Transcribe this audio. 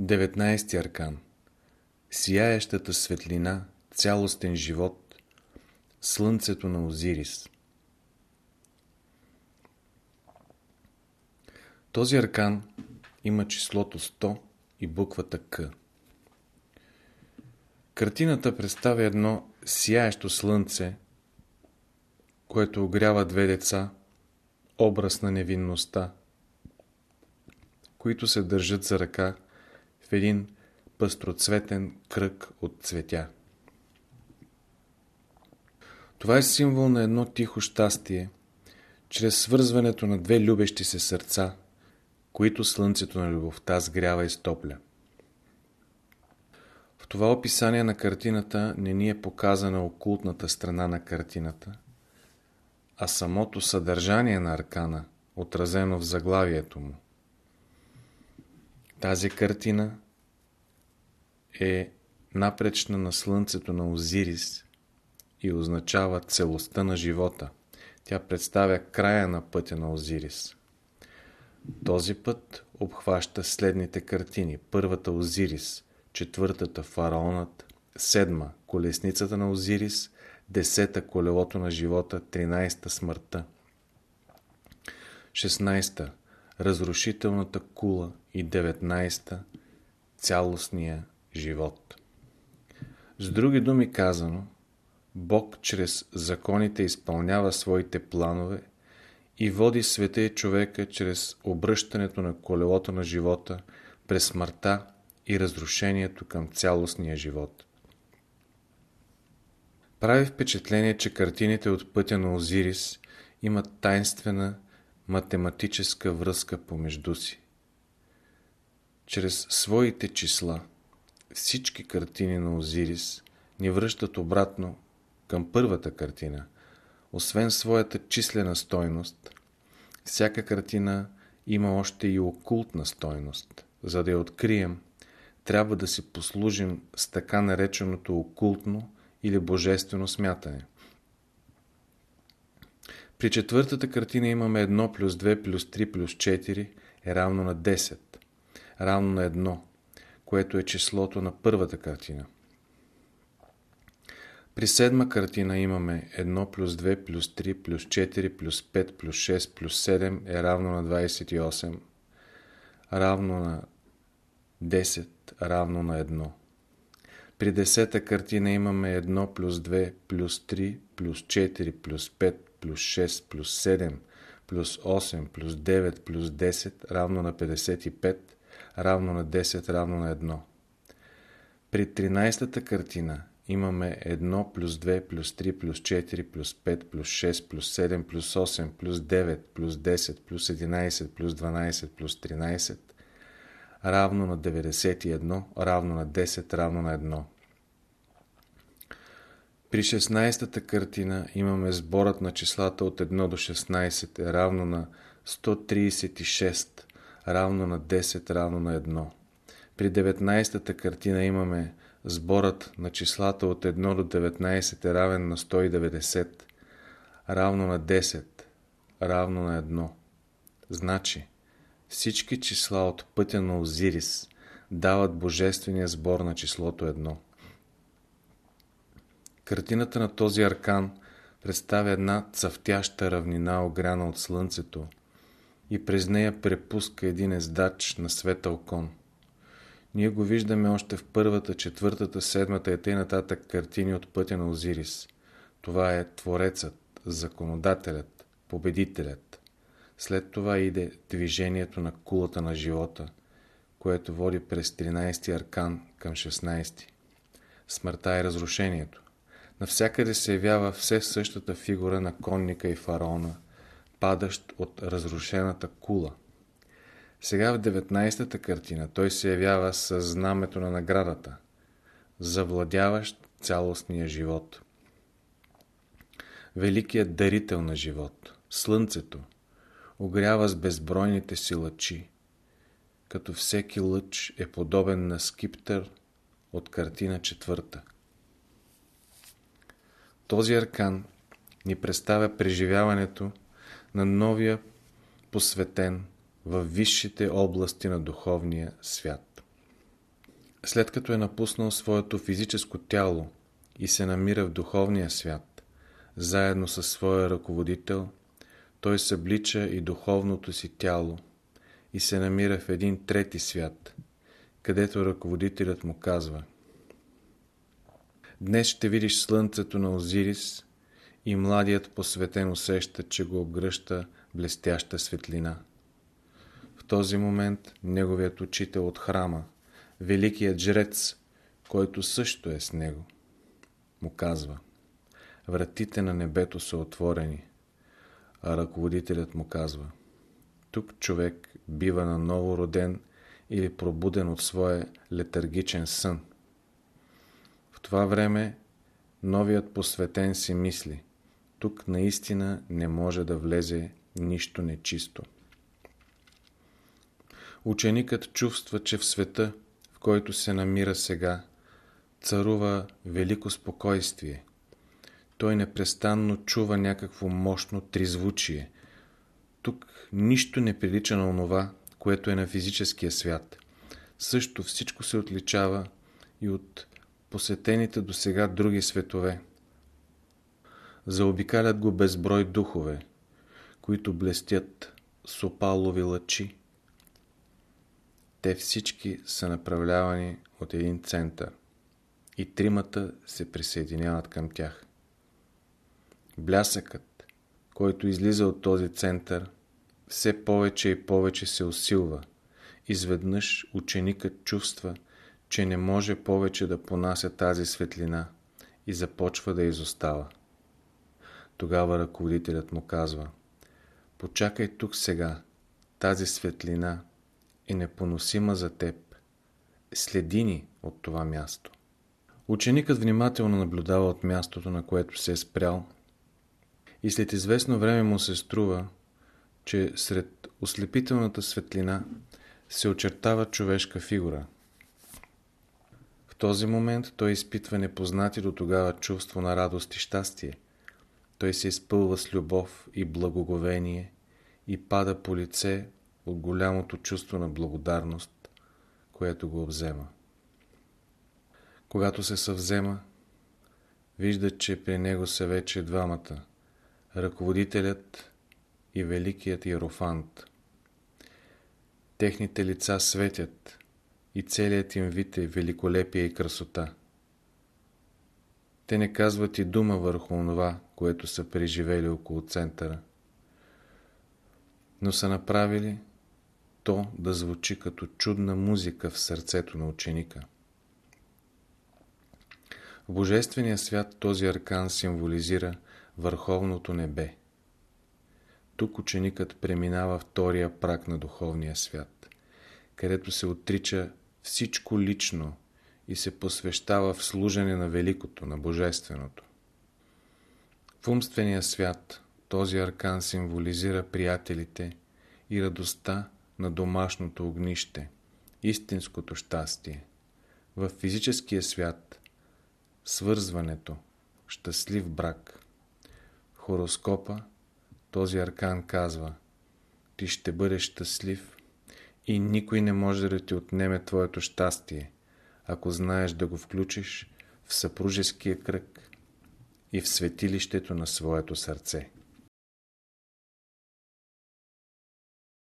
19 аркан Сияещата светлина, цялостен живот, Слънцето на Озирис Този аркан има числото 100 и буквата К. Картината представя едно сияещо слънце, което огрява две деца, образ на невинността, които се държат за ръка в един пъстроцветен кръг от цветя. Това е символ на едно тихо щастие, чрез свързването на две любещи се сърца, които слънцето на любовта сгрява и стопля. В това описание на картината не ни е показана окултната страна на картината, а самото съдържание на аркана, отразено в заглавието му. Тази картина е напречна на слънцето на Озирис и означава целостта на живота. Тя представя края на пътя на Озирис. Този път обхваща следните картини. Първата Озирис, четвъртата Фараонът, седма Колесницата на Озирис, десета Колелото на живота, тринайста Смъртта, шестнайста Разрушителната кула и деветнайста Цялостния живот. С други думи казано, Бог чрез законите изпълнява своите планове и води света и човека чрез обръщането на колелото на живота през смъртта и разрушението към цялостния живот. Прави впечатление, че картините от пътя на Озирис имат тайнствена математическа връзка помежду си. Чрез своите числа – всички картини на Озирис ни връщат обратно към първата картина. Освен своята числена стойност, всяка картина има още и окултна стойност. За да я открием, трябва да си послужим с така нареченото окултно или божествено смятане. При четвъртата картина имаме 1 плюс 2 плюс 3 плюс 4 е равно на 10, равно на 1, което е числото на първата картина. При седма картина имаме 1 плюс 2 плюс 3 плюс 4 плюс 5 плюс 6 плюс 7 е равно на 28, равно на 10, равно на 1. При десета картина имаме 1 плюс 2 плюс 3 плюс 4 плюс 5 плюс 6 плюс 7 плюс 8 плюс 9 плюс 10 равно на 55, равно на 10 равно на 1. При 13-та картина имаме 1 плюс 2 плюс 3 плюс 4 плюс 5 плюс 6 плюс 7 плюс 8 плюс 9 плюс 10 плюс 11 плюс 12 плюс 13 равно на 91 равно на 10 равно на 1. При 16-та картина имаме сборът на числата от 1 до 16 е равно на 136 равно на 10 равно на 1. При 19-та картина имаме сборът на числата от 1 до 19 е равен на 190, равно на 10, равно на 1. Значи, всички числа от пътя на Озирис дават божествения сбор на числото 1. Картината на този аркан представя една цъфтяща равнина, огряна от слънцето, и през нея препуска един ездач на светъл кон. Ние го виждаме още в първата, четвъртата, седмата и т.н. картини от пътя на Озирис. Това е Творецът, Законодателят, Победителят. След това иде движението на кулата на живота, което води през 13-ти аркан към 16-ти. Смъртта и разрушението. Навсякъде се явява все същата фигура на конника и фараона – падащ от разрушената кула. Сега в 19-та картина той се явява с знамето на наградата, завладяващ цялостния живот. Великият дарител на живот, Слънцето, огрява с безбройните си лъчи, като всеки лъч е подобен на скиптър от картина четвърта. Този аркан ни представя преживяването на новия посветен в висшите области на духовния свят. След като е напуснал своето физическо тяло и се намира в духовния свят, заедно със своя ръководител, той съблича и духовното си тяло и се намира в един трети свят, където ръководителят му казва Днес ще видиш слънцето на Озирис и младият посветен усеща, че го обгръща блестяща светлина. В този момент неговият учител от храма, великият жрец, който също е с него, му казва Вратите на небето са отворени, а ръководителят му казва Тук човек бива наново роден или пробуден от своя летаргичен сън. Това време новият посветен си мисли тук наистина не може да влезе нищо нечисто. Ученикът чувства, че в света, в който се намира сега, царува велико спокойствие. Той непрестанно чува някакво мощно тризвучие. Тук нищо не прилича на онова, което е на физическия свят. Също всичко се отличава и от посетените до сега други светове. Заобикалят го безброй духове, които блестят с опалови лъчи. Те всички са направлявани от един център и тримата се присъединяват към тях. Блясъкът, който излиза от този център, все повече и повече се усилва. Изведнъж ученикът чувства, че не може повече да понася тази светлина и започва да изостава. Тогава ръководителят му казва Почакай тук сега, тази светлина е непоносима за теб. Следи ни от това място. Ученикът внимателно наблюдава от мястото, на което се е спрял и след известно време му се струва, че сред ослепителната светлина се очертава човешка фигура. В този момент той изпитва непознати до тогава чувство на радост и щастие. Той се изпълва с любов и благоговение и пада по лице от голямото чувство на благодарност, което го обзема. Когато се съвзема, вижда, че при него са вече двамата – ръководителят и великият иерофант. Техните лица светят и целият им вид е великолепие и красота. Те не казват и дума върху това, което са преживели около центъра, но са направили то да звучи като чудна музика в сърцето на ученика. В Божествения свят този аркан символизира върховното небе. Тук ученикът преминава втория прак на духовния свят, където се отрича всичко лично и се посвещава в служене на великото, на божественото. В умствения свят този аркан символизира приятелите и радостта на домашното огнище, истинското щастие. В физическия свят свързването, щастлив брак. Хороскопа този аркан казва Ти ще бъдеш щастлив и никой не може да ти отнеме твоето щастие, ако знаеш да го включиш в съпружеския кръг и в светилището на своето сърце.